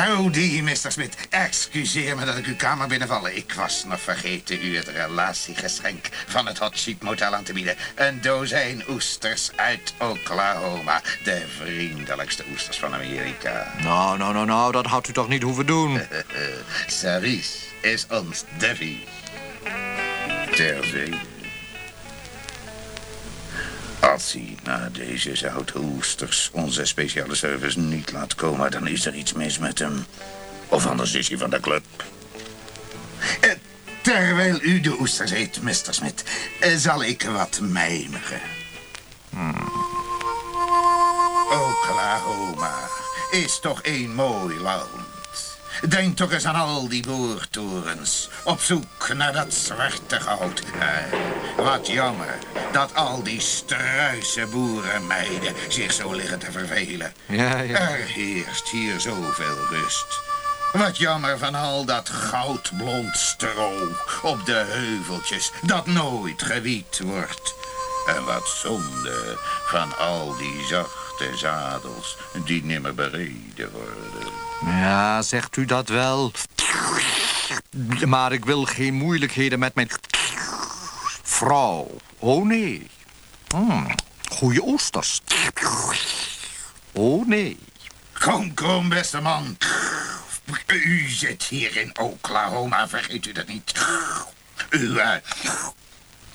Howdy, Mr. Smith. Excuseer me dat ik uw kamer binnenval. Ik was nog vergeten u het relatiegeschenk van het Hot Sheet Motel aan te bieden. Een dozijn oesters uit Oklahoma. De vriendelijkste oesters van Amerika. Nou, nou, nou, nou, dat had u toch niet hoeven doen. Service is ons devies. Ter zee. Als hij na deze zoute oesters onze speciale service niet laat komen... dan is er iets mis met hem. Of anders is hij van de club. Eh, terwijl u de oesters eet, Mr. Smith... eh, zal ik wat mijmeren. Oklahoma is toch een mooi land. Denk toch eens aan al die boortorens. Op zoek naar dat zwarte goud. Eh, wat jammer dat al die struise boerenmeiden zich zo liggen te vervelen. Ja, ja. Er heerst hier zoveel rust. Wat jammer van al dat goudblond stro op de heuveltjes dat nooit gewiet wordt. En wat zonde van al die zachte zadels die nimmer bereden worden. Ja, zegt u dat wel. Maar ik wil geen moeilijkheden met mijn vrouw. Oh nee. Hmm, goeie oesters. Oh nee. Kom, kom, beste man. U zit hier in Oklahoma, vergeet u dat niet. Uw eh,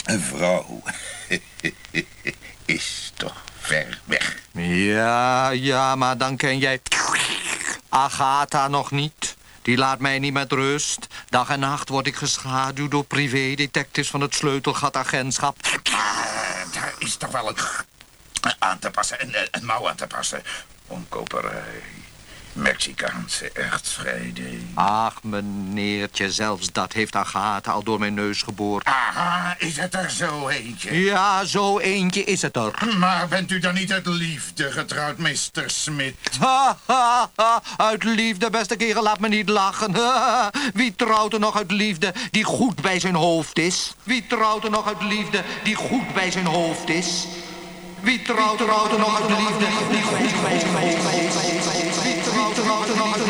vrouw is toch ver weg. Ja, ja, maar dan ken jij Agatha nog niet. Die laat mij niet met rust. Dag en nacht word ik geschaduwd door privédetectives van het sleutelgatagentschap. Daar is toch wel een aan te passen, een, een mouw aan te passen. Omkoperij, Mexicaanse echtscheiding. Ach, meneertje, zelfs dat heeft Agatha al door mijn neus geboord. Aha, is het er zo eentje? Ja, zo eentje is het er. Maar bent u dan niet uit liefde getrouwd, Mr. Smith? Ha, ha, ha, uit liefde, beste kerel, laat me niet lachen. Wie trouwt er nog uit liefde die goed bij zijn hoofd is? Wie trouwt er nog uit liefde die goed bij zijn hoofd is? Wie trouwt er trouwt er nog uit liefde die goed bij zijn hoofd is? Er nog uit?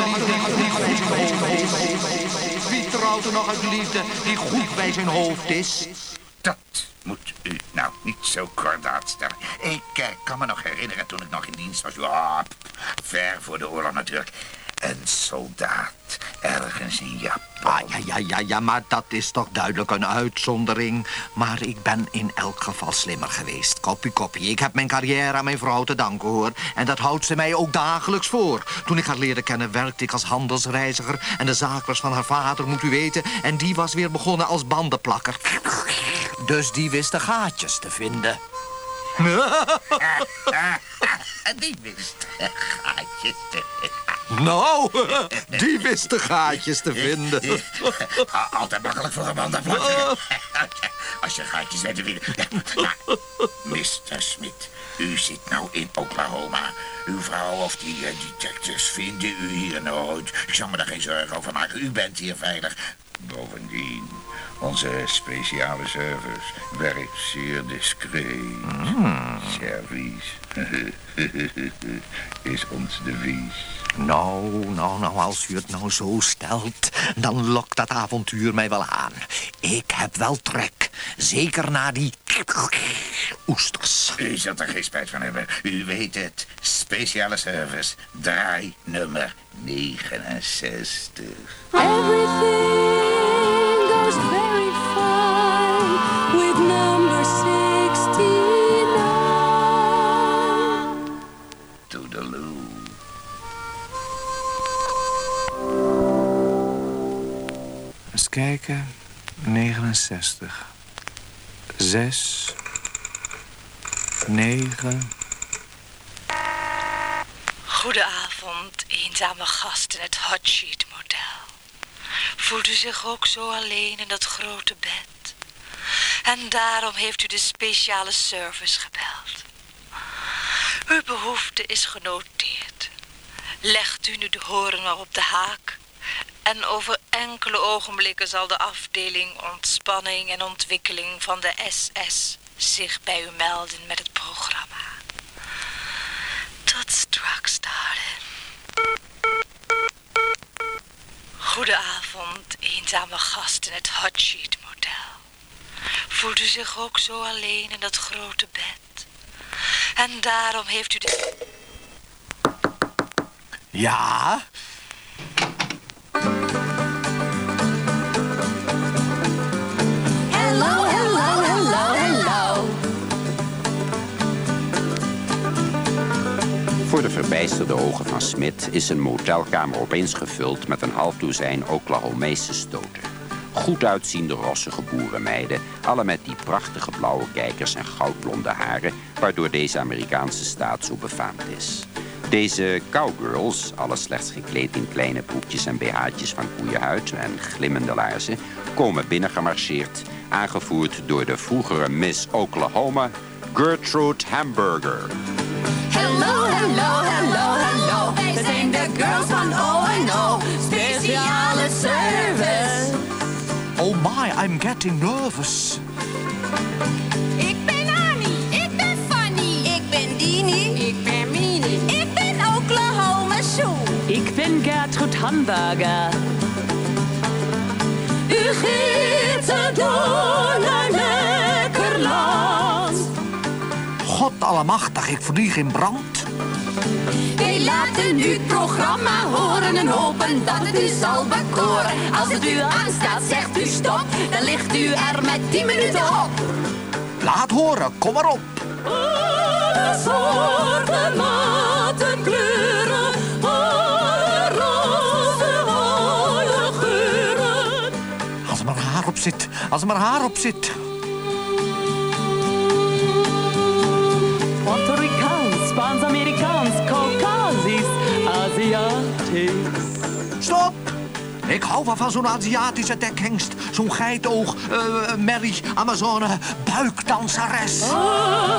Wie trouwt er nog uit liefde die goed bij zijn hoofd is? Dat moet u nou niet zo kordaat stellen. Ik eh, kan me nog herinneren toen ik nog in dienst was. Ja, ver voor de oorlog natuurlijk. Een soldaat ergens in Japan. Ah, ja, ja, ja, ja, maar dat is toch duidelijk een uitzondering. Maar ik ben in elk geval slimmer geweest. Koppie, koppie. Ik heb mijn carrière aan mijn vrouw te danken, hoor. En dat houdt ze mij ook dagelijks voor. Toen ik haar leerde kennen, werkte ik als handelsreiziger. En de zaak was van haar vader, moet u weten. En die was weer begonnen als bandenplakker. Dus die wist de gaatjes te vinden. Die wist gaatjes te Nou, die wist de gaatjes te vinden. Ah, Altijd makkelijk voor een man te plakken. Als je gaatjes weet te vinden. Mr. Smith, u zit nou in Oklahoma. Uw vrouw of die eh, detectives vinden u hier nooit. Ik zal me daar geen zorgen over maken. U bent hier veilig. Bovendien, onze speciale service werkt zeer discreet. Service is ons devies. Nou, nou, nou, als u het nou zo stelt, dan lokt dat avontuur mij wel aan. Ik heb wel trek. Zeker na die oesters. U zult er geen spijt van hebben. U weet het. Speciale service. Draai nummer 69. Everything goes very Eens kijken. 69. 6. 9. Goedenavond, eenzame gast in het Sheet Motel. Voelt u zich ook zo alleen in dat grote bed? En daarom heeft u de speciale service gebeld. Uw behoefte is genoteerd. Legt u nu de horen maar op de haak. En over enkele ogenblikken zal de afdeling ontspanning en ontwikkeling van de SS zich bij u melden met het programma. Tot straks, darling. Goedenavond, eenzame gast in het Hot Sheet Motel. Voelt u zich ook zo alleen in dat grote bed? En daarom heeft u de... Ja? Verbijsterde ogen van Smit is een motelkamer opeens gevuld met een half dozijn Oklahomese stoten. Goed uitziende rossige boerenmeiden, alle met die prachtige blauwe kijkers en goudblonde haren, waardoor deze Amerikaanse staat zo befaamd is. Deze cowgirls, alle slechts gekleed in kleine broekjes en BH'tjes van koeienhuid en glimmende laarzen, komen binnengemarcheerd, aangevoerd door de vroegere Miss Oklahoma, Gertrude Hamburger. Hello, hello, hello, hello. Wij zijn de girls van O&O. Speciale service. Oh my, I'm getting nervous. Ik ben Annie. Ik ben Fanny. Ik ben Dini. Ik ben Mini. Ik ben Oklahoma Sue. Ik ben Gertrud Hamburger. U gieten door naar lekker land. God allemachtig, ik vlieg in brand. Wij laten u het programma horen en hopen dat het u zal bekoren. Als het u aanstaat, zegt u stop, dan ligt u er met 10 minuten op. Laat horen, kom maar op. Alle soorten, maten, kleuren, alle rozen, alle geuren. Als er maar haar op zit, als er maar haar op zit. Stop! Ik hou wel van zo'n Aziatische dekhengst. Zo'n geitoog, eh merrie, Amazone, buikdanseres.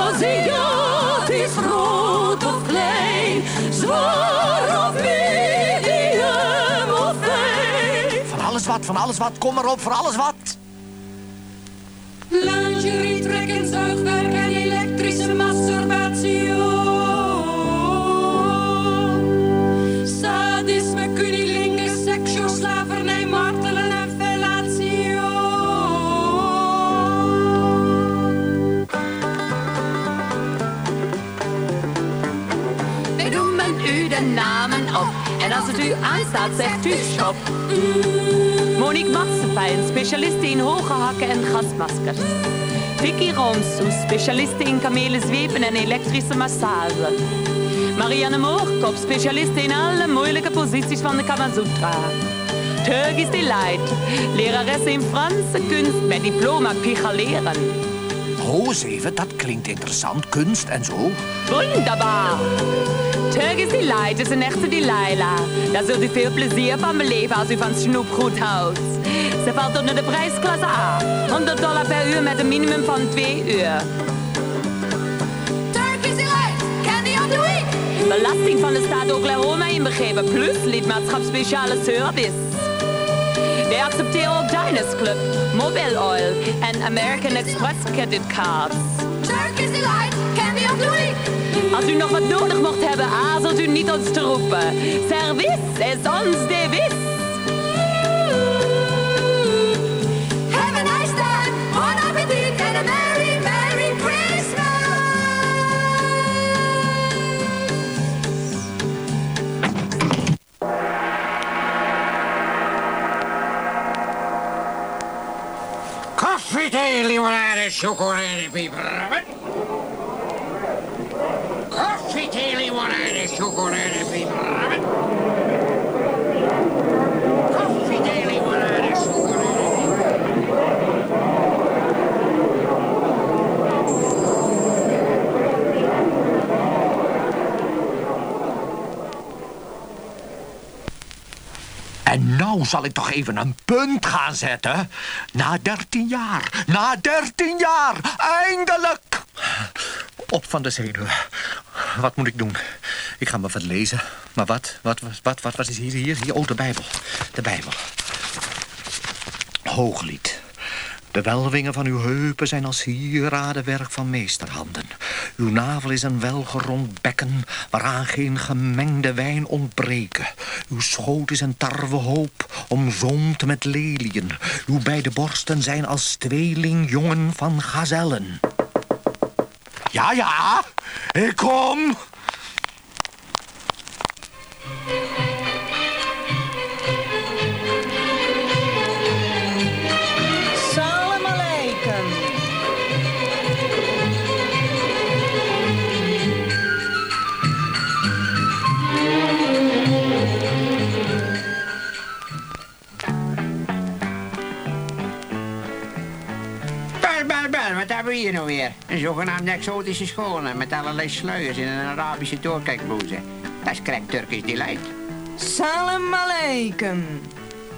Aziatisch, groot of klein, zwaar of medium of fijn. Van alles wat, van alles wat, kom maar op, voor alles wat. Lingerie, trek en zuigwerk en elektrische masturbatie. Noemen u de namen op. En als het u aanstaat, zegt u stop. Monique Marsepijn, specialiste in hoge hakken en gasmaskers. Vicky Roomsoes, specialiste in kamelenzwepen en elektrische massage. Marianne Moorkop, specialiste in alle moeilijke posities van de Kama Sutra. Turgis Delight, lerares in Franse kunst met diploma pichaleren. Ho, zeven, dat klinkt interessant, kunst en zo. Wunderbar! Turgis Delight is een echte Delilah. Daar zult u veel plezier van beleven als u van snoepgoed houdt. Ze valt onder de prijsklasse A. 100 dollar per uur met een minimum van 2 uur. Turkish Delight, Candy of the Week. Belasting van de staat Oklahoma inbegrepen, plus lidmaatschap speciale service. Wij accepteren ook Diners Club, Mobile Oil en American Express credit cards. Turkish Delight, Candy of the Week. Als u nog wat nodig mocht hebben, aarzelt u niet ons te roepen. Service is ons devies. Limonade, chocolade, pepermunt. Koffie, thee, limonade, chocolade, pepermunt. En nou zal ik toch even een punt gaan zetten. Na dertien jaar, na dertien jaar, eindelijk! Op van de zenuwen. Wat moet ik doen? Ik ga maar wat lezen. Maar wat? Wat, wat, wat, wat, is hier, hier, hier? Oh, de Bijbel. De Bijbel. Hooglied. De welvingen van uw heupen zijn als sieradenwerk van meesterhanden. Uw navel is een welgerond bekken waaraan geen gemengde wijn ontbreken. Uw schoot is een tarwehoop omzoomd met leliën. Uw beide borsten zijn als tweelingjongen van gazellen. Ja, ja, ik kom. Bel, wat hebben we hier nou weer? Een zogenaamde exotische schone met allerlei sluiers in een Arabische doorkijkblouse. Dat is correct Turkish delight. Salam aleikum.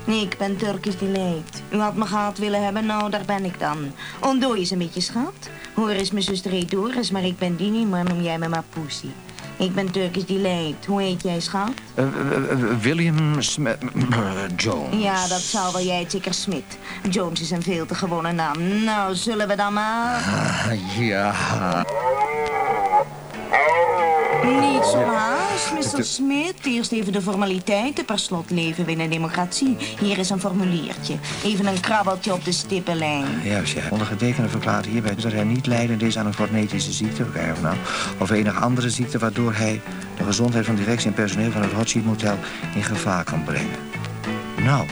Ik ben Turkisch Delight. U had me gehad willen hebben, nou, daar ben ik dan. Ontdooi eens een beetje, schat. Hoor eens, mijn zuster heet Doris, maar ik ben Dini, maar noem jij me maar Poesie. Ik ben Turkisch Delight. Hoe heet jij, schat? Eh, eh, eh, William Smith Jones. Ja, dat zou wel jij zeker Smit. Jones is een veel te gewone naam. Nou, zullen we dan maar... Ah, ja. Niet zo haast, Mr. Smit. Eerst even de formaliteiten. Per slot leven we in een democratie. Hier is een formuliertje. Even een krabbeltje op de stippenlijn. Juist, ja. Ondergetekende verklaart hierbij dat hij niet leidend is aan een cognitische ziekte, nou, of enige andere ziekte waardoor hij de gezondheid van directie en personeel van het Hot Motel in gevaar kan brengen. Nou,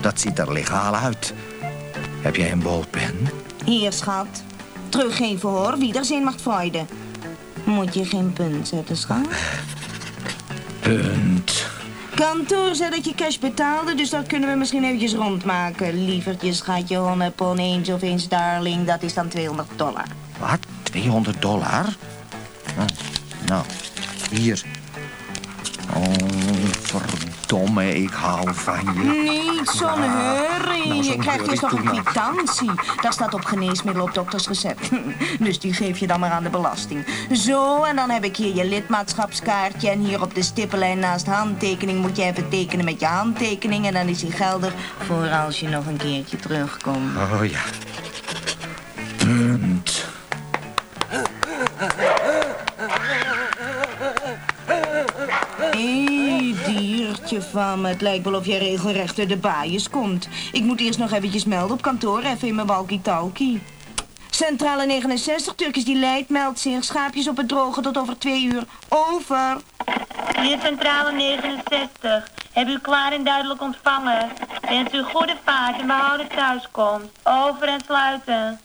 dat ziet er legaal uit. Heb jij een bolpen? Hier, schat. Teruggeven hoor. Wiederzien macht Freude. Moet je geen punt zetten, schat? Punt. Kantoor zei dat je cash betaalde, dus dat kunnen we misschien eventjes rondmaken. Lievertje, schatje, 100 pond, eens of eens, darling. Dat is dan 200 dollar. Wat? 200 dollar? Hm, Nou, hier. Oh, verdomme, ik hou van je. Niet zo'n hurry. Nou, je krijgt eerst nog een kwitantie. Daar staat op geneesmiddel op doktersrecept. Dus die geef je dan maar aan de belasting. Zo, en dan heb ik hier je lidmaatschapskaartje. En hier op de stippenlijn naast handtekening moet je even tekenen met je handtekening. En dan is die geldig voor als je nog een keertje terugkomt. Oh ja. Me. Het lijkt wel of jij regelrecht uit de baaiers komt. Ik moet eerst nog eventjes melden op kantoor, even in mijn walkie-talkie. Centrale 69, Turkisch die leidt, meldt zich. Schaapjes op het droge tot over twee uur. Over. Hier Centrale 69. Heb u klaar en duidelijk ontvangen. Wens u goede vaart en behouden thuiskomst. Over en sluiten.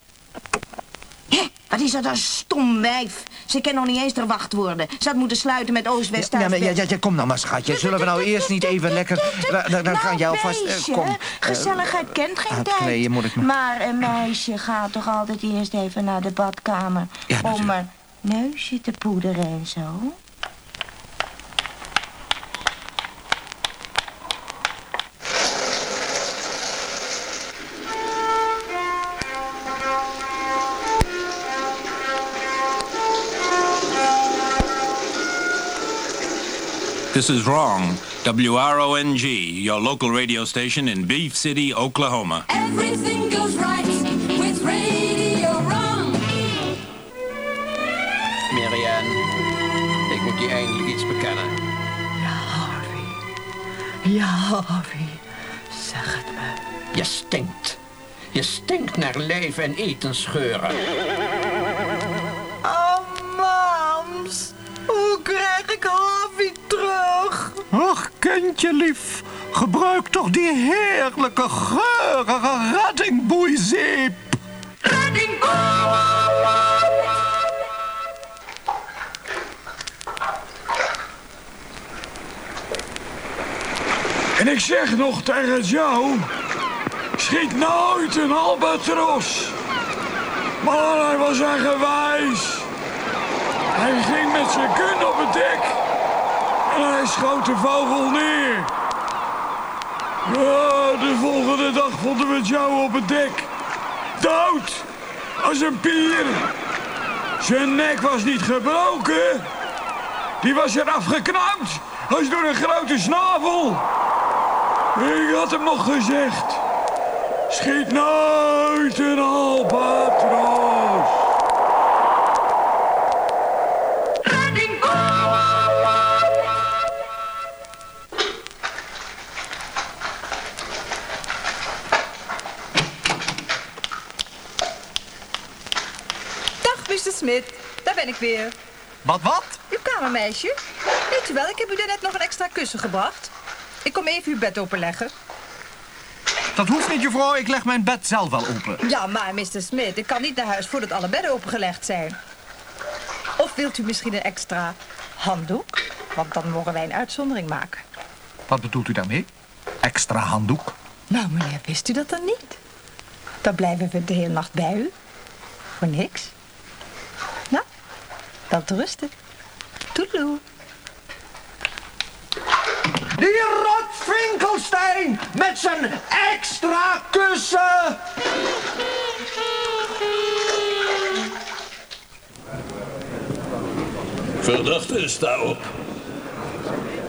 Wat is dat een stom wijf. Ze kan nog niet eens ter wachtwoorden. Ze had moeten sluiten met Oost-West, Ja, maar, ja, ja, ja, kom nou maar, schatje. Zullen we nou eerst niet even lekker... Dan, dan alvast... eh, meisje, kom. Eh, Gezelligheid kent geen uitkleden tijd. moet ik nog. Maar een meisje gaat toch altijd eerst even naar de badkamer... Om een neusje te poederen en zo? This is wrong. WRONG, your local radio station in Beef City, Oklahoma. Everything goes right with Radio Wrong. Marianne, ik moet je eindelijk iets bekennen. Ja, Harvey. Zeg het me. Je stinkt. Je stinkt naar lijf en etenscheuren. Lief. Gebruik toch die heerlijke, geurige reddingboeizeep. En ik zeg nog tegen jou, schiet nooit een albatros. Maar hij was eigenwijs. Hij ging met zijn gun op het dek en hij schoot de vogel neer. De volgende dag vonden we jou op het dek. Dood, als een pier. Zijn nek was niet gebroken. Die was eraf geknauwd, als door een grote snavel. Ik had hem nog gezegd. Schiet nooit een albatros. Smit. Daar ben ik weer. Wat, wat? Uw kamermeisje. Weet u wel, ik heb u daarnet nog een extra kussen gebracht. Ik kom even uw bed openleggen. Dat hoeft niet, juffrouw. Ik leg mijn bed zelf wel open. Ja, maar Mr. Smit, ik kan niet naar huis voordat alle bedden opengelegd zijn. Of wilt u misschien een extra handdoek? Want dan mogen wij een uitzondering maken. Wat bedoelt u daarmee? Extra handdoek? Nou, meneer, wist u dat dan niet? Dan blijven we de hele nacht bij u. Voor niks. Te rusten. Toedeloe. Die rot Finkelstein met zijn extra kussen. Verdachte, sta op.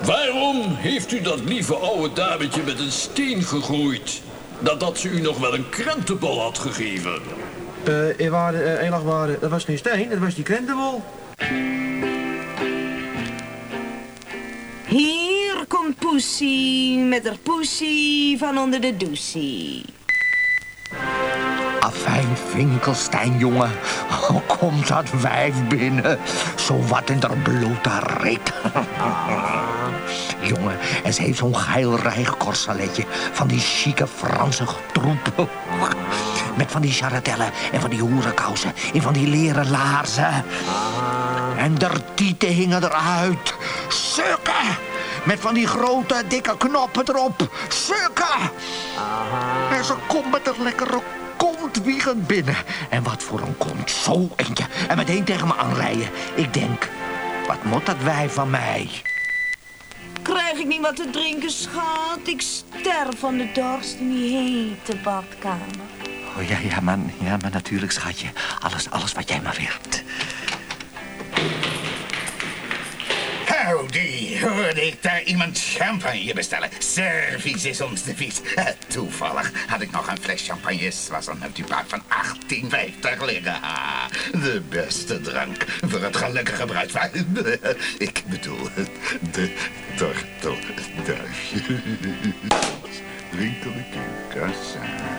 Waarom heeft u dat lieve oude dametje met een steen gegroeid? Dat dat ze u nog wel een krentenbal had gegeven. Eh, uh, uh, dat was geen steen, dat was die krentenbol. Hier komt Poesie met haar poesie van onder de doucie. Afijn, Finkelstein, jongen. Komt dat wijf binnen. Zo wat in der blote reet. jongen, en ze heeft zo'n geil rijgkorsaletje van die chique Franse troep. Met van die charretellen en van die hoerenkousen en van die leren laarzen. En der tieten hingen eruit. Sukken! Met van die grote, dikke knoppen erop. Sukken! En ze komt met een lekkere kont wiegend binnen. En wat voor een kont, zo eentje. En meteen tegen me aanrijden. Ik denk, wat moet dat wij van mij? Krijg ik niet wat te drinken, schat? Ik sterf van de dorst in die hete badkamer. Oh ja, ja, maar, ja, maar natuurlijk, schatje. Alles, alles wat jij maar wilt. Howdy, hoorde ik daar iemand champagne bestellen. Service is ons devies. Eh, Toevallig had ik nog een fles champagne een multipack van 1850 liggen. Ah, De beste drank voor het gelukkige bruidspaar. Ik bedoel, de tortelduifje. Winkelijke kassa.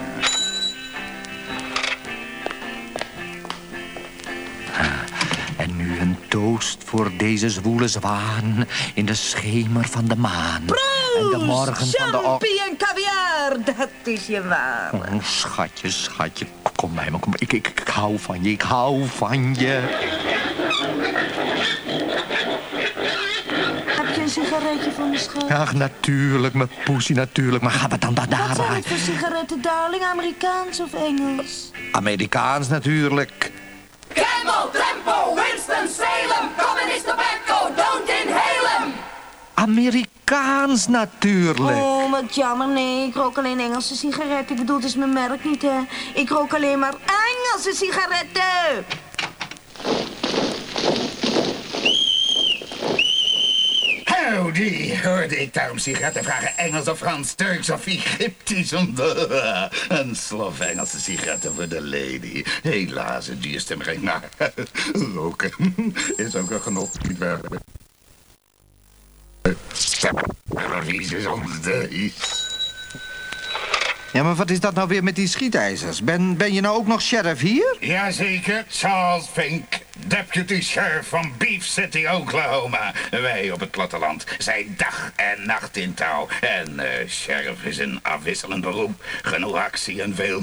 Toast voor deze zwoele zwaan in de schemer van de maan. en de morgen van de... o- Champie en caviar, dat is je waar. Oh, schatje, schatje, kom bij me, kom bij. Ik, ik, ik hou van je, ik hou van je. Heb je een sigaretje voor me, schat? Ach, natuurlijk, mijn poesie, natuurlijk. Maar gaan we dan daar Wat zijn het voor sigaretten, darling? Amerikaans of Engels? Amerikaans natuurlijk. Camel, Tempo, Winston, Salem, communist tobacco, don't inhale 'em. Amerikaans natuurlijk. Oh, wat jammer. Nee, ik rook alleen Engelse sigaretten. Ik bedoel, het is mijn merk niet, hè. Ik rook alleen maar Engelse sigaretten. Howdy, hoorde ik daarom sigaretten vragen Engels of Frans, Turks of Egyptisch. Om de, een slof Engelse sigaretten voor de lady. Helaas, het duurste brengt naar roken. Is ook een genot. niet waar. Ja, maar wat is dat nou weer met die schietijzers? Ben, ben je nou ook nog sheriff hier? Jazeker, Charles Fink, deputy sheriff van Beef City, Oklahoma. Wij op het platteland zijn dag en nacht in touw. En eh, sheriff is een afwisselend beroep. Genoeg actie en veel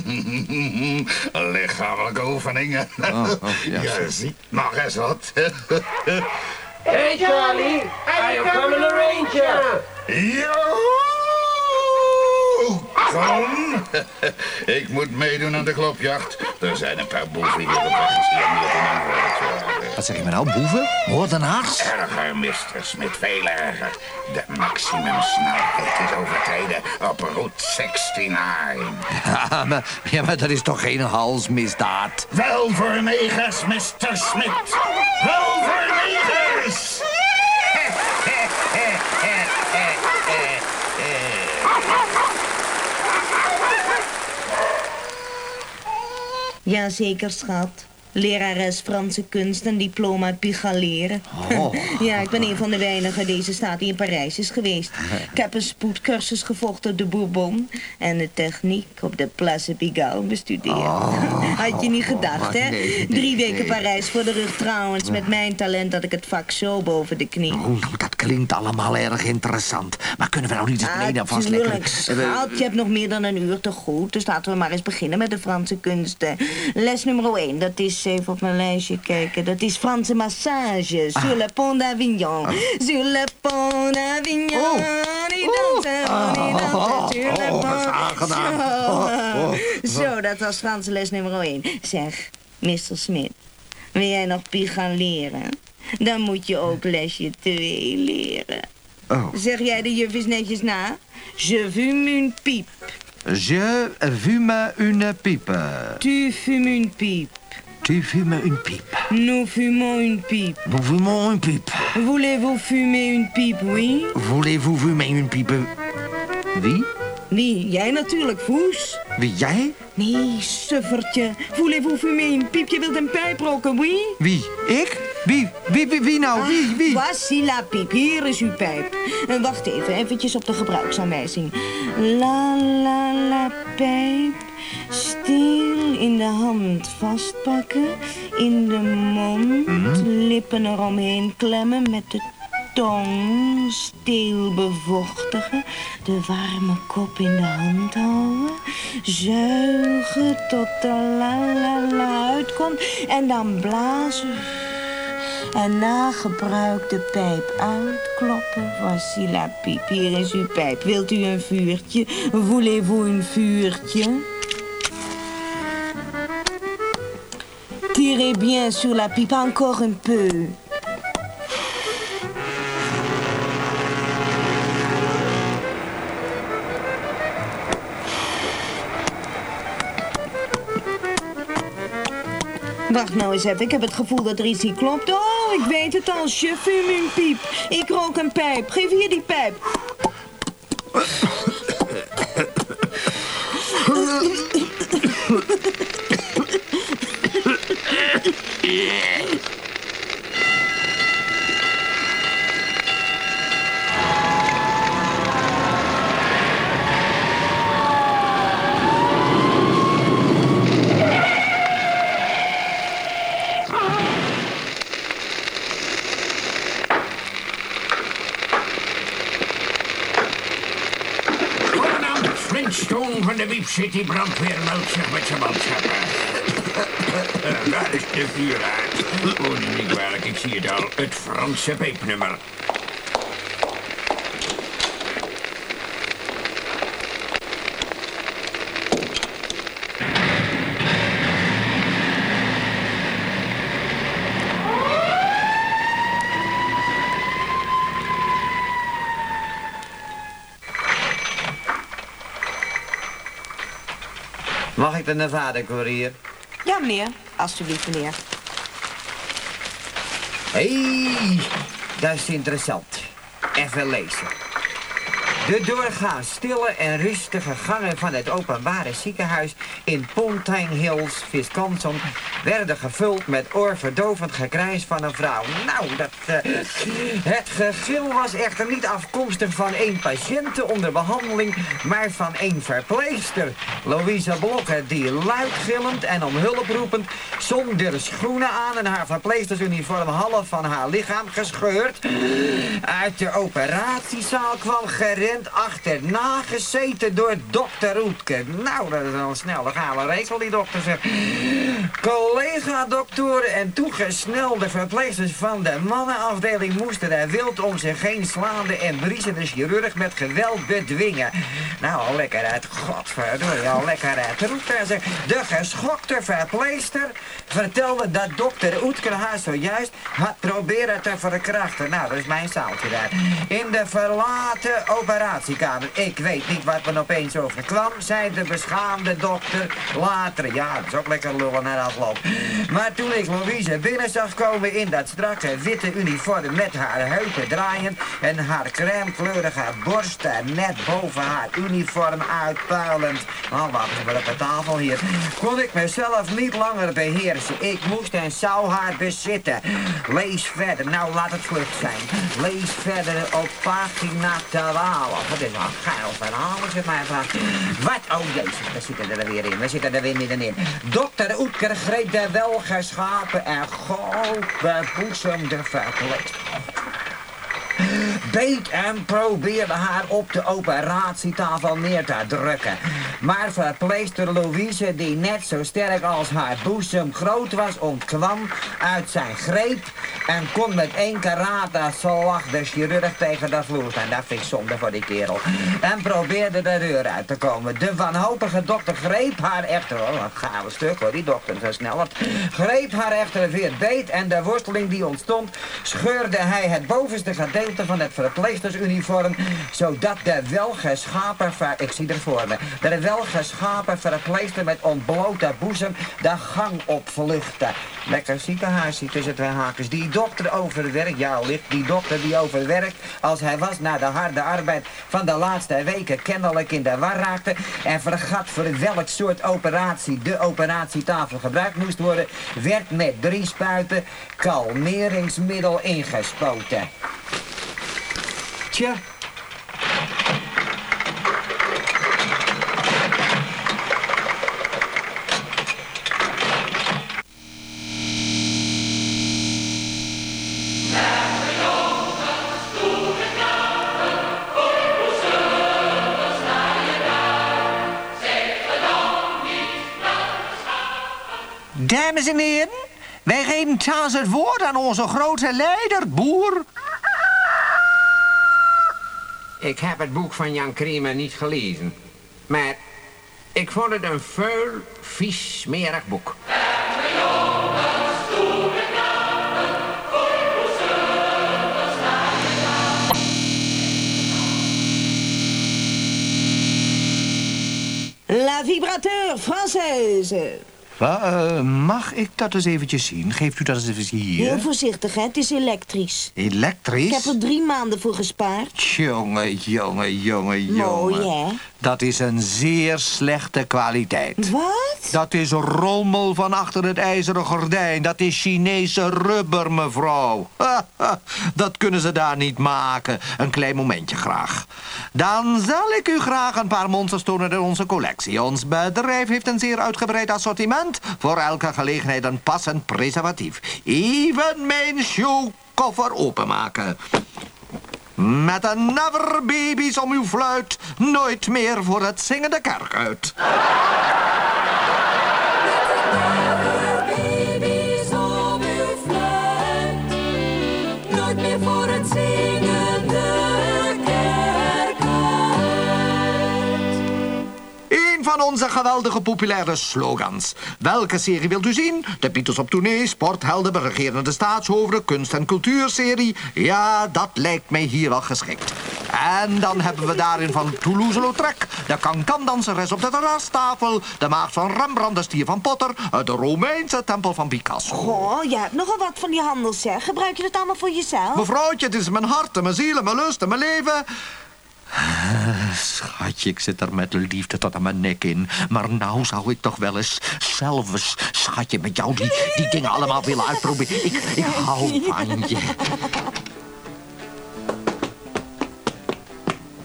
lichamelijke oefeningen. Oh, oh, ja, Je ziet nog eens wat. Hey Charlie, I am coming a ranger. Ik moet meedoen aan de klopjacht. Er zijn een paar boeven hier op weg die niet aanwezig Wat zeg je me nou, boeven? Moordenaars? Erger, Mr. Smith, veel erger. De maximumsnelheid is overtreden op route 69. Ja maar, ja, maar dat is toch geen halsmisdaad? Wel voor negers, Mr. Smith. Wel voor negers. Jazeker, schat. Lerares Franse kunst en diploma pigaleren. Oh. ja, ik ben een van de weinigen deze staat die in Parijs is geweest. Ik heb een spoedcursus gevolgd op de Bourbon... en de techniek op de Place Pigalle bestudeerd. Had je niet gedacht, hè? Oh, nee, nee, Drie weken nee. Parijs voor de rug trouwens. Met mijn talent had ik het vak zo boven de knie. Oh, nou, dat klinkt allemaal erg interessant. Maar kunnen we nou niet eens beneden alvast lekker... Tuurlijk, schat. Je hebt nog meer dan een uur te goed. Dus laten we maar eens beginnen met de Franse kunsten. Les nummer 1, dat is even op mijn lijstje kijken. Dat is Franse massage. Sur le pont d'Avignon. Sur le pont d'Avignon. Oh. Zo. Oh, oh. Zo, dat was Franse les nummer 1. Zeg, Mr. Smith. Wil jij nog pi gaan leren? Dan moet je ook lesje 2 leren. Oh. Zeg jij de juf eens netjes na? Je fume une pipe. Je fume une pipe. Tu fumes une pipe. Tu fumes une pipe. Nous fumons une pipe. Nous fumons une pipe. Voulez-vous fumer une pipe, oui? Voulez-vous fumer une pipe? Wie? Wie? Jij natuurlijk, Voes. Wie, jij? Nee, suffertje. Voulez-vous fumer une pipe? Je wilt een pijp roken, oui? Wie? Ik? Wie? Wie, wie, wie nou? Wie? Wie? Voici la pipe. Hier is uw pijp. En wacht even, eventjes op de gebruiksaanwijzing. La la la pijp. Stil in de hand vastpakken. In de mond. Lippen eromheen klemmen met de tong. Stil bevochtigen. De warme kop in de hand houden. Zuigen tot de la la la uitkomt. En dan blazen. En na gebruik de pijp uitkloppen. Voici la pipe. Hier is uw pijp. Wilt u een vuurtje? Voulez-vous een vuurtje? Tirez bien sur la pipe encore un peu. Wacht nou eens even, ik heb het gevoel dat er iets niet klopt. Oh, ik weet het al, je fume piep. Ik rook een pijp. Geef hier die pijp. Flintstone van de Wiep City brandweer meldt zich met zijn manschappen. Eh, Daar is de vuuraard. Oh, neem niet kwalijk, ik zie het al. Het Franse peepnummer. Ik de Nevada-courier? Ja, meneer. Alsjeblieft, meneer. Hé, hey, dat is interessant. Even lezen. De doorgaans stille en rustige gangen van het openbare ziekenhuis in Pontine Hills, Wisconsin, werden gevuld met oorverdovend gekrijs van een vrouw. Nou, dat, eh, het gegil was echter niet afkomstig van één patiënte onder behandeling, maar van één verpleegster. Louise Blokker, die luidgillend en om hulp roepend, zonder schoenen aan en haar verpleegstersuniform half van haar lichaam gescheurd, uit de operatiezaal kwam gerend achterna gezeten door dokter Roetke. Nou, dat is wel een snelle gale regel, die dokter zegt. Collega-doktoren en toegesnelde verpleegsters van de mannenafdeling moesten er wild om zich heen slaande en briesende chirurg met geweld bedwingen. Nou, al lekker uit, godverdorie, lekker uit zegt. De geschokte verpleegster vertelde dat dokter Oetker haar zojuist had proberen te verkrachten. Nou, dat is mijn zaaltje daar. In de verlaten operatiekamer. Ik weet niet wat me opeens overkwam, zei de beschaamde dokter later. Ja, dat is ook lekker lullen naar afloop. Maar toen ik Louise binnen zag komen in dat strakke witte uniform met haar heupen draaien en haar crèmekleurige borsten net boven haar uniform uitpuilend. Wacht even op de tafel hier. Kon ik mezelf niet langer beheersen. Ik moest en zou haar bezitten. Lees verder. Nou, laat het vlucht zijn. Lees verder op pagina 12. Het is een geil verhaal, als het mij vraagt. Wat? Oh, jezus, we zitten er weer in. We zitten er weer middenin. Dokter Oetker greep de welgeschapen en goedbeboezemde verpleegster beet en probeerde haar op de operatietafel neer te drukken. Maar verpleegster Louise, die net zo sterk als haar boezem groot was, ontkwam uit zijn greep en kon met één karate-slag de chirurg tegen de vloer staan. Dat vind ik zonde voor die kerel. En probeerde de deur uit te komen. De wanhopige dokter greep haar echter... Oh, wat gave stuk hoor, die dokter versnellerd. Greep haar echter weer beet en de worsteling die ontstond... scheurde hij het bovenste gedeelte van het verpleegstersuniform... zodat de welgeschapen... Ik zie er voor me. De welgeschapen verpleegster met ontblote boezem de gang opvluchtte. Lekker ziekenhuis tussen twee hakens. Die dokter overwerkt, ja licht, die dokter die overwerkt... als hij was na de harde arbeid van de laatste weken kennelijk in de war raakte... en vergat voor welk soort operatie de operatietafel gebruikt moest worden... werd met drie spuiten kalmeringsmiddel ingespoten. Tja, Dames en heren, wij geven thans het woord aan onze grote leider, Boer. Ik heb het boek van Jan Kramer niet gelezen. Maar ik vond het een vuil, vies, smerig boek. La vibrateur française. Eh, mag ik dat eens eventjes zien? Geeft u dat eens even hier? Heel voorzichtig, hè? Het is elektrisch. Elektrisch? Ik heb er drie maanden voor gespaard. Jongen, jongen, jongen, jongen. Mooi, hè? Dat is een zeer slechte kwaliteit. Wat? Dat is rommel van achter het ijzeren gordijn. Dat is Chinese rubber, mevrouw. Dat kunnen ze daar niet maken. Een klein momentje graag. Dan zal ik u graag een paar monsters tonen uit onze collectie. Ons bedrijf heeft een zeer uitgebreid assortiment. Voor elke gelegenheid een passend preservatief. Even mijn shoekoffer openmaken. Met een never baby's om uw fluit. Nooit meer voor het zingende kerk uit. Van onze geweldige populaire slogans. Welke serie wilt u zien? De Beatles op tournee, sporthelden, regerende staatshoofden, kunst- en cultuurserie. Ja, dat lijkt mij hier wel geschikt. En dan hebben we daarin van Toulouse-Lautrec, de cancan-danseres op de terrastafel, de maagd van Rembrandt, de stier van Potter, de Romeinse tempel van Picasso. Oh, je hebt nogal wat van die handel, zeg. Gebruik je dat allemaal voor jezelf? Mevrouwtje, het is mijn hart, mijn ziel, mijn lust en mijn leven. Schatje, ik zit er met liefde tot aan mijn nek in. Maar nou zou ik toch wel eens zelf eens, schatje, met jou die, die dingen allemaal willen uitproberen. Ik, ik hou van je.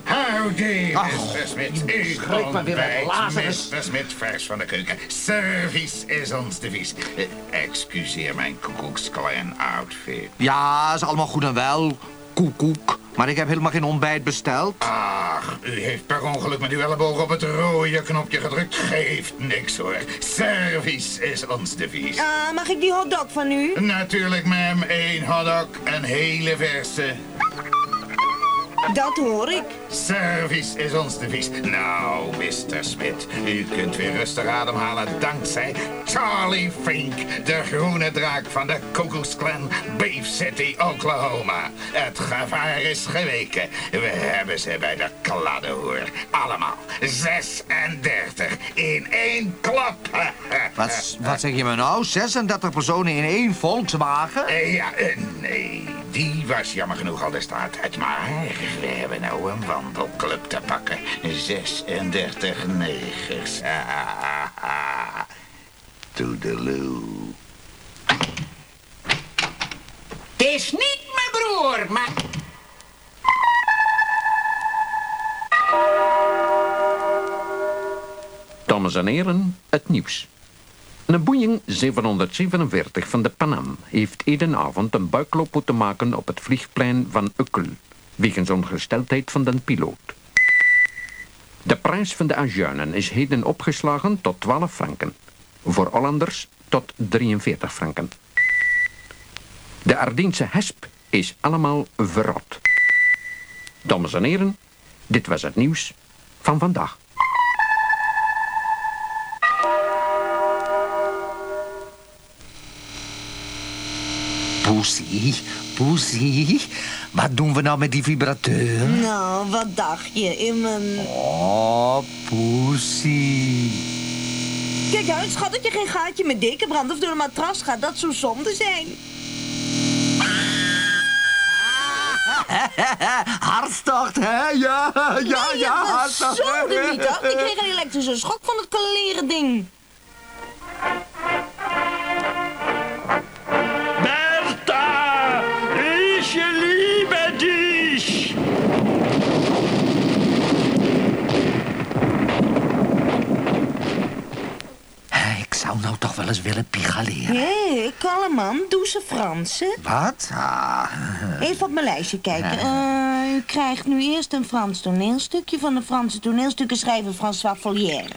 Howdy, Mr. Smith. Schrik maar weer met ontbijt, Lazarus. Mr. Smith, vers van de keuken. Service is ons devies. Eh, excuseer mijn koekoeksklein outfit. Ja, is allemaal goed en wel. Koekoek. Maar ik heb helemaal geen ontbijt besteld. Ach, u heeft per ongeluk met uw elleboog op het rode knopje gedrukt. Geeft niks hoor. Service is ons devies. Ah, mag ik die hotdog van u? Natuurlijk, ma'am. Eén hotdog, een hele verse. Dat hoor ik. Service is ons devies. Nou, Mr. Smith, u kunt weer rustig ademhalen dankzij Charlie Fink, de groene draak van de Klux Klan, Beef City, Oklahoma. Het gevaar is geweken. We hebben ze bij de kladden hoor. Allemaal 36 in één klap. Wat, wat zeg je me nou? 36 personen in één Volkswagen? Eh, Ja, eh, nee, die was jammer genoeg al de staat uit. Maar we hebben nou een wandelclub te pakken. 36 negers. Toedeloe. Het is niet mijn broer, maar... Dames en heren, het nieuws. Een Boeing 747 van de Panam heeft edenavond een buikloop moeten maken op het vliegplein van Ukkel, wegens ongesteldheid van de piloot. De prijs van de ajuinen is heden opgeslagen tot 12 franken. Voor Hollanders tot 43 franken. De Ardeense hesp is allemaal verrot. Dames en heren, dit was het nieuws van vandaag. Poesie, Poesie, wat doen we nou met die vibrateur? Nou, wat dacht je? In mijn... Oh, Poesie. Kijk uit, schat, dat je geen gaatje met dekenbrand of door een matras gaat. Dat zou zonde zijn. Hartstocht, hè? Ja, ja, nee, ja, hartstocht. zo de niet, hoor. Ik kreeg een elektrische schok van het kaleren ding. Zou nou toch wel eens willen pigaleren. Hé, kalm man, doe ze Fransen. Wat? Ah. Even op mijn lijstje kijken. Eh, u krijgt nu eerst een Frans toneelstukje van de Franse toneelstukken schrijver François Volière.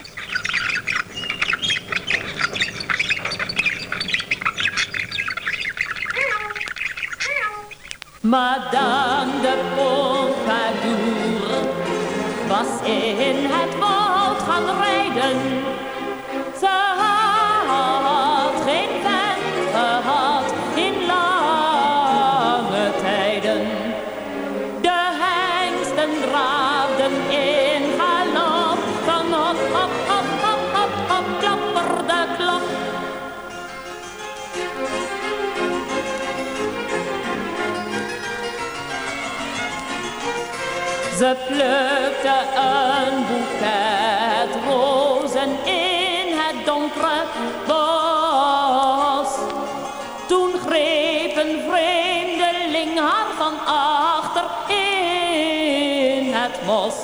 Madame de Pompadour was in het woud gaan rijden. Ze plukte een boeket rozen in het donkere bos. Toen greep een vreemdeling haar van achter in het mos.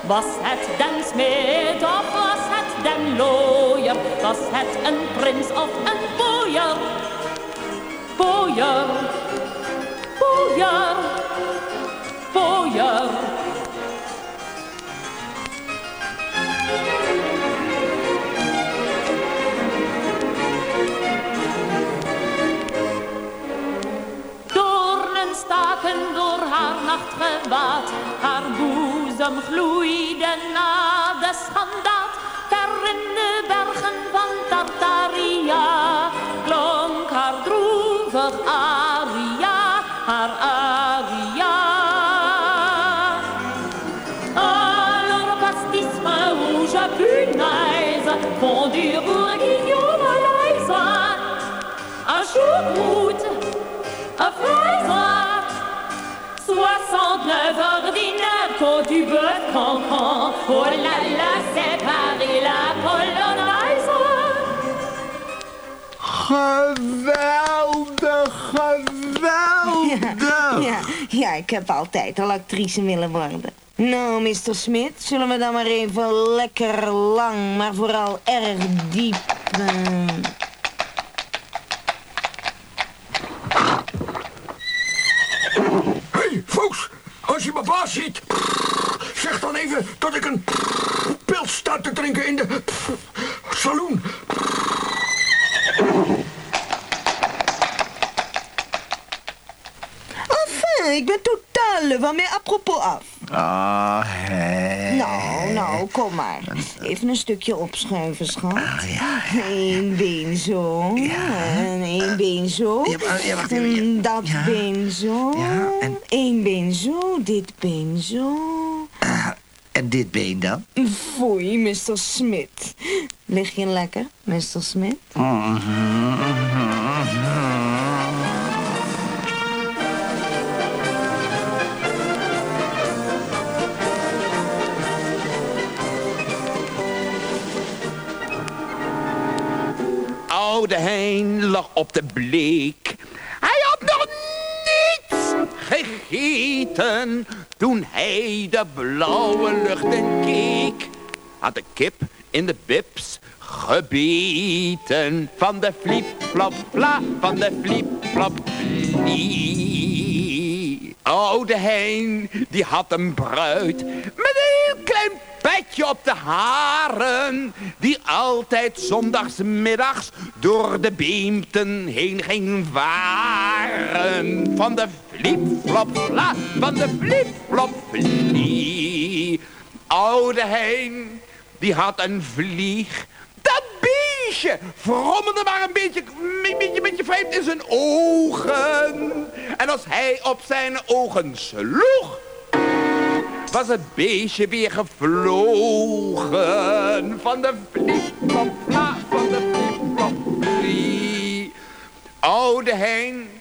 Was het den smid of was het den looier? Was het een prins of een boeier? Boeier, boeier, boeier. Haar nachtgewaad, haar boezem gloeide na de schandaad. Cancan, oh là là, c'est Paris la polonaise. Geweldig, geweldig. Ja, ja, ja, ik heb altijd al actrice willen worden. Nou, Mr. Smith, zullen we dan maar even lekker lang, maar vooral erg diep... eh, Hé, hey, Foes, als je mijn baas ziet, zeg dan even dat ik een pils sta te drinken in de saloon. Enfin, ik ben totaal van mij apropos af. Ah, hè. Nou, nou, kom maar. Even een stukje opschuiven, schat. Eén been zo. En één been zo. En dat been zo. Eén been zo, dit been zo. En dit been dan? Foei, Mr. Smith. Lig je lekker, Mr. Smith? Oude Hein lag op de bleek. Hij had nog niets gegeten toen hij de blauwe lucht in keek. Had de kip in de bips gebeten van de fliep flop fla, van de fliep flop flie. Oude Hein, die had een bruid met een heel klein petje op de haren. Die altijd zondagsmiddags door de beemten heen ging varen. Van de fliep flop fla, van de fliep flop flie. Oude Hein, die had een vlieg. Dat beestje frommelde maar een beetje, een beetje, beetje vreemd in zijn ogen. En als hij op zijn ogen sloeg, was het beestje weer gevlogen. Van de fliep-flop, fla, van de fliep-flop, flie. Oude Hein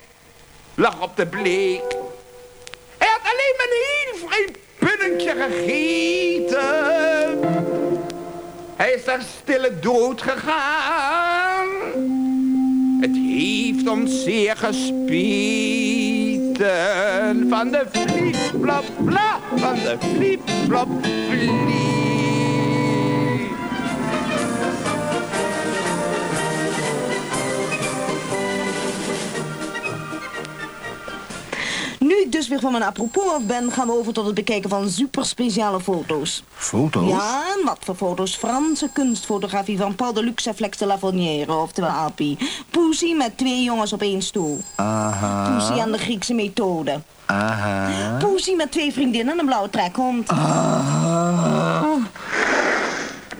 lag op de bleek. Hij had alleen maar een heel vreemd punnetje gegeten. Hij is daar stille dood gegaan. Het heeft ons zeer gespeten. Van de fliep, flop, bla, van de fliep, flop, flie. Ik dus weer van mijn apropos af ben, gaan we over tot het bekijken van super speciale foto's. Foto's? Ja, en wat voor foto's? Franse kunstfotografie van Paul de Luxe en Flex de Lavonière, oftewel Appie. Poesie met twee jongens op één stoel. Aha. Poesie aan de Griekse methode. Aha. Poesie met twee vriendinnen en een blauwe trekhond.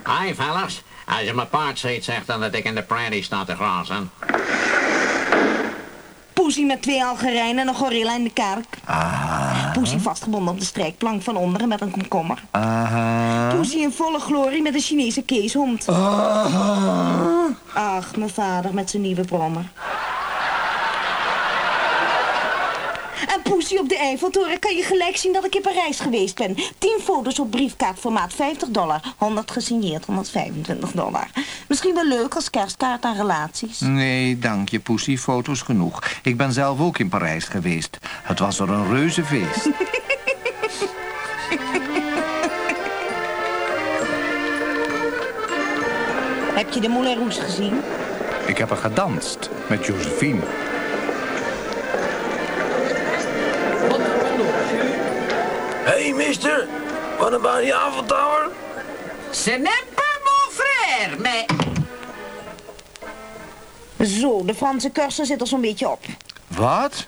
Hi, fellas. Als je mijn paard ziet, zegt dan dat ik in de prairie sta te grazen. Poesie met twee Algerijnen en een gorilla in de kerk. Poesie vastgebonden op de strijkplank van onderen met een komkommer. Aha. Poesie in volle glorie met een Chinese keeshond. Ach, mijn vader met zijn nieuwe brommer. En Poesie op de Eiffeltoren kan je gelijk zien dat ik in Parijs geweest ben. 10 foto's op briefkaartformaat, 50 dollar. 100 gesigneerd, 125 dollar. Misschien wel leuk als kerstkaart aan relaties. Nee, dank je, Poesie. Foto's genoeg. Ik ben zelf ook in Parijs geweest. Het was er een reuze feest. Heb je de Moulin Rouge gezien? Ik heb er gedanst met Josephine. Mister. Wat een baan die avondtower? Ce n'est pas mon frère, mais... Zo, de Franse cursus zit er zo'n beetje op. Wat?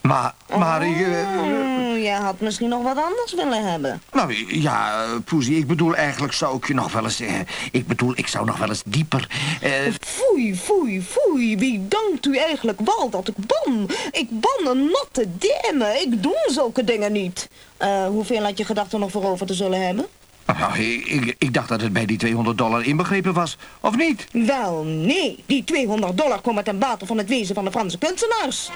Maar, maar... eh, Hmm, jij had misschien nog wat anders willen hebben. nou, ja, Poesie, ik bedoel, eigenlijk zou ik je nog wel eens... eh, ik bedoel, ik zou nog wel eens dieper... eh, Foei, foei, foei. Wie dankt u eigenlijk wel dat ik ban? Ik ban een natte dame. Ik doe zulke dingen niet. Hoeveel had je gedacht er nog voor over te zullen hebben? nou, ik, ik, ik dacht dat het bij die 200 dollar inbegrepen was, of niet? Wel, nee. Die 200 dollar komen ten bate van het wezen van de Franse kunstenaars.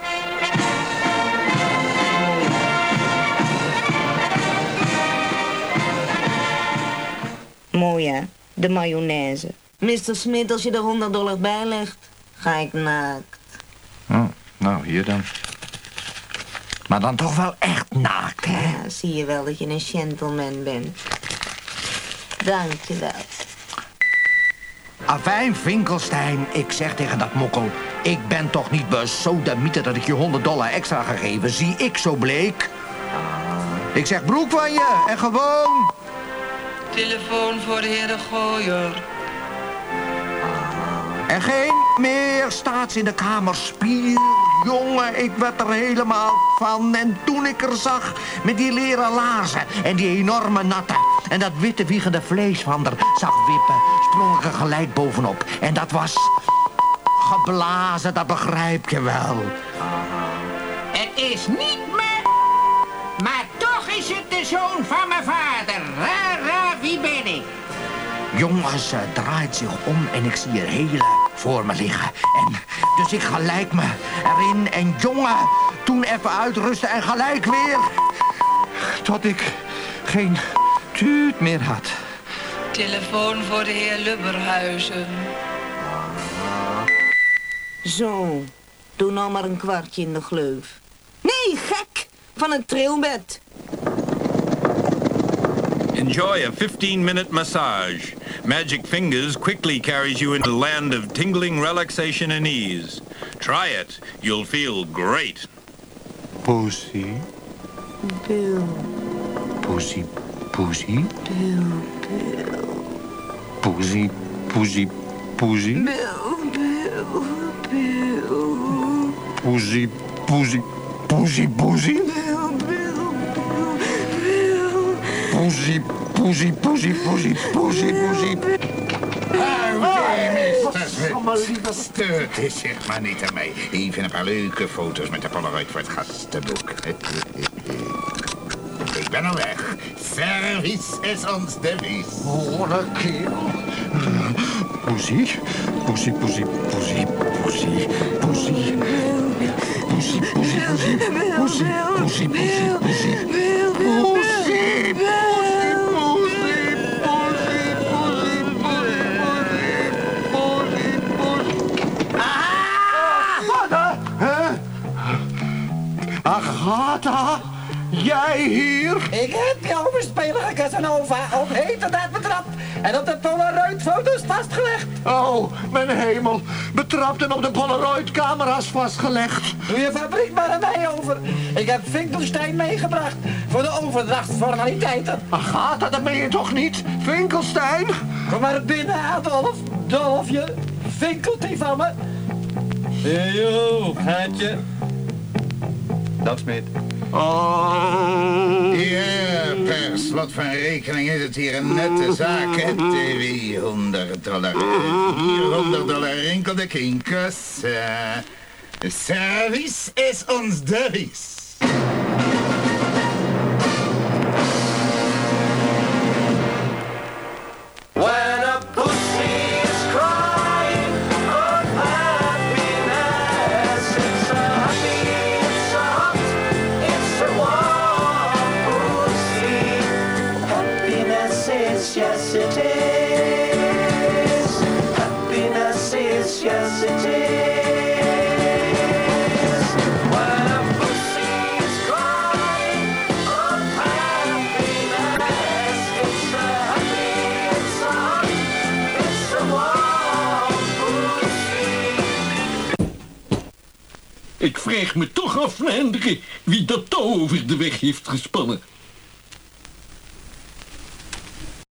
Mooi, hè? De mayonaise. Mr. Smith, als je er 100 dollar bij legt, ga ik naakt. Oh, nou, hier dan. Maar dan toch wel echt naakt, hè? Ja, zie je wel dat je een gentleman bent. Dank je wel. Afijn, Finkelstein, ik zeg tegen dat mokkel... ik ben toch niet besodemieten dat ik je 100 dollar extra ga geven. Zie ik zo bleek? Ik zeg broek van je en gewoon... Telefoon voor de heer de Gooier. En geen meer staats in de kamer spier jongen, ik werd er helemaal van. En toen ik er zag met die leren laarzen en die enorme natten... en dat witte wiegende vlees van er zag wippen, sprong ik er gelijk bovenop. En dat was geblazen, dat begrijp je wel. Het is niet me, maar toch is het de zoon van mijn vader. Ra, ra, wie ben ik? Jongens, draait zich om en ik zie er hele voor me liggen. En dus ik gelijk me erin en jongen, toen even uitrusten en gelijk weer. Tot ik geen tuut meer had. Telefoon voor de heer Lubberhuizen. Zo, doe nou maar een kwartje in de gleuf. Nee, gek! Van een trilbed. Enjoy a 15-minute massage. Magic Fingers quickly carries you into the land of tingling relaxation and ease. Try it. You'll feel great. Pussy, Bill, pussy, pussy, Bill, Bill. pussy, pussy, pussy, Bill, Bill, Pussy, Bill, Bill, Bill. pussy, pussy, pussy, pussy, pussy, pussy. Mr. Smit. Steurt is zich maar niet aan mij. Even een paar leuke foto's met de Polaroid voor het gastenboek. Ik ben al weg. Service is ons devies. Hoor pussy, pussy, pussy, pussy. Pussy, pussy, pussy, pussy, pussy, pussy, pussy. Pussy, Agatha, jij hier? Ik heb jou overspelige Casanova op heterdaad betrapt en op de Polaroid-foto's vastgelegd. Oh, mijn hemel. Betrapt en op de Polaroid-camera's vastgelegd. Doe je fabriek maar aan mij over. Ik heb Finkelstein meegebracht voor de overdrachtsformaliteiten. Agatha, dat ben je toch niet? Finkelstein? Kom maar binnen, Adolf. Dolfje, vinkelt die van me. Hey, yo, gaatje. Dag, Smit. Oh. Ja, per slot van rekening is het hier een nette zaak, hè? 200 dollar. 400 dollar enkel de kinkers. Eh, service is ons devies. Vraag me toch af, Hendrik, wie dat touw over de weg heeft gespannen.